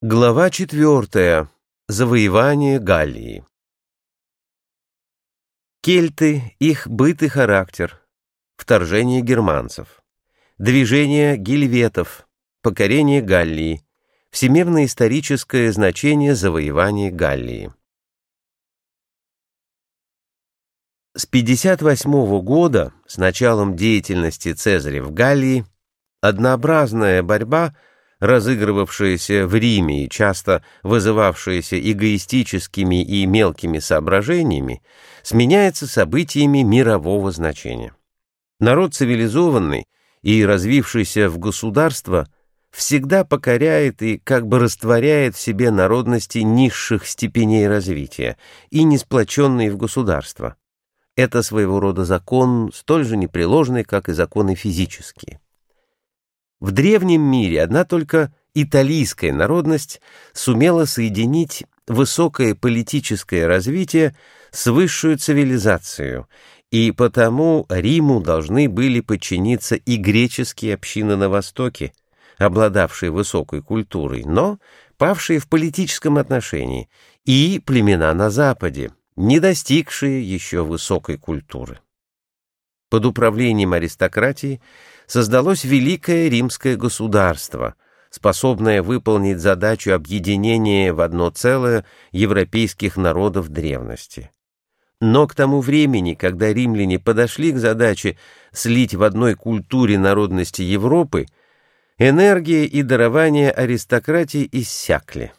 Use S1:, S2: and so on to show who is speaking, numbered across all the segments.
S1: Глава четвертая. Завоевание Галлии. Кельты, их быт и характер, вторжение германцев, движение гильветов, покорение Галлии, всемирно-историческое значение завоевания Галлии. С 58 года, с началом деятельности Цезаря в Галлии, однообразная борьба – разыгрывавшиеся в Риме и часто вызывавшиеся эгоистическими и мелкими соображениями, сменяется событиями мирового значения. Народ цивилизованный и развившийся в государство всегда покоряет и как бы растворяет в себе народности низших степеней развития и не сплоченные в государство. Это своего рода закон, столь же непреложный, как и законы физические. В древнем мире одна только италийская народность сумела соединить высокое политическое развитие с высшую цивилизацию, и потому Риму должны были подчиниться и греческие общины на Востоке, обладавшие высокой культурой, но павшие в политическом отношении, и племена на Западе, не достигшие еще высокой культуры. Под управлением аристократии создалось Великое Римское государство, способное выполнить задачу объединения в одно целое европейских народов древности. Но к тому времени, когда римляне подошли к задаче слить в одной культуре народности Европы, энергия и дарование аристократии иссякли.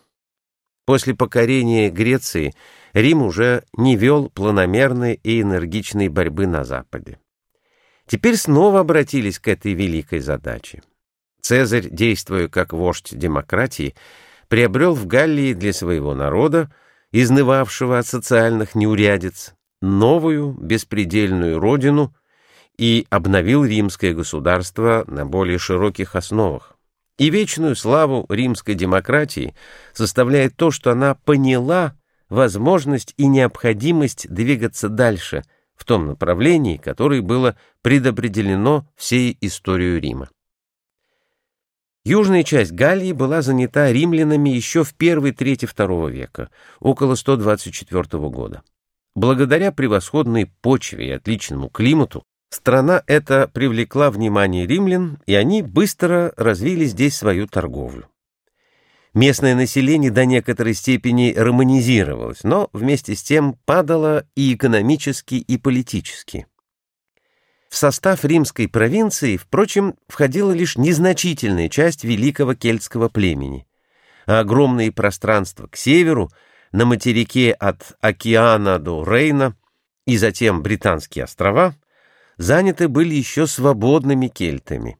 S1: После покорения Греции Рим уже не вел планомерной и энергичной борьбы на Западе теперь снова обратились к этой великой задаче. Цезарь, действуя как вождь демократии, приобрел в Галлии для своего народа, изнывавшего от социальных неурядиц, новую беспредельную родину и обновил римское государство на более широких основах. И вечную славу римской демократии составляет то, что она поняла возможность и необходимость двигаться дальше – в том направлении, которое было предопределено всей историей Рима. Южная часть Галлии была занята римлянами еще в первой трети II века, около 124 года. Благодаря превосходной почве и отличному климату, страна эта привлекла внимание римлян, и они быстро развили здесь свою торговлю. Местное население до некоторой степени романизировалось, но вместе с тем падало и экономически, и политически. В состав римской провинции, впрочем, входила лишь незначительная часть великого кельтского племени, а огромные пространства к северу, на материке от океана до Рейна и затем Британские острова, заняты были еще свободными кельтами.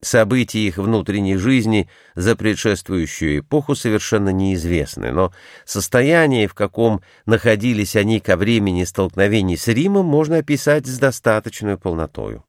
S1: События их внутренней жизни за предшествующую эпоху совершенно неизвестны, но состояние, в каком находились они ко времени столкновений с Римом, можно описать с достаточной полнотою.